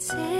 Say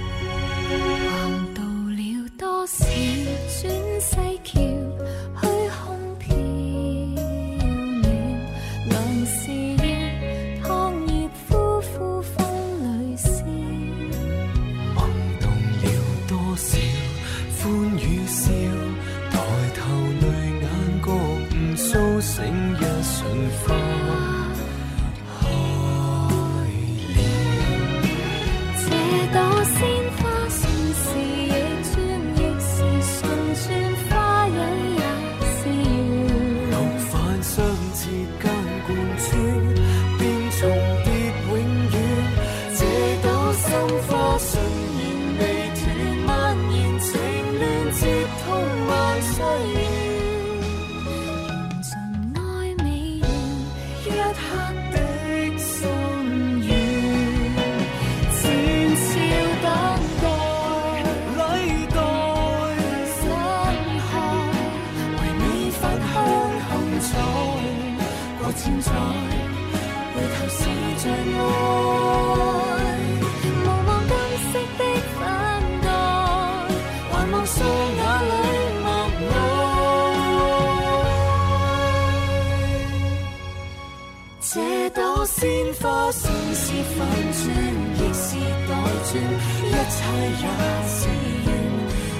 是反转，亦是倒转，一切也是缘。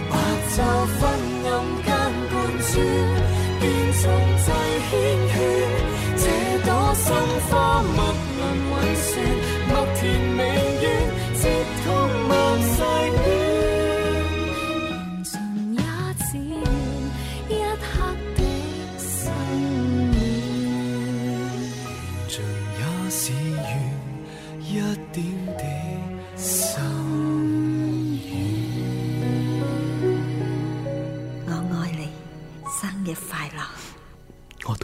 白昼昏暗间贯转，便重制圈圈。这朵心花，莫论运算，莫填。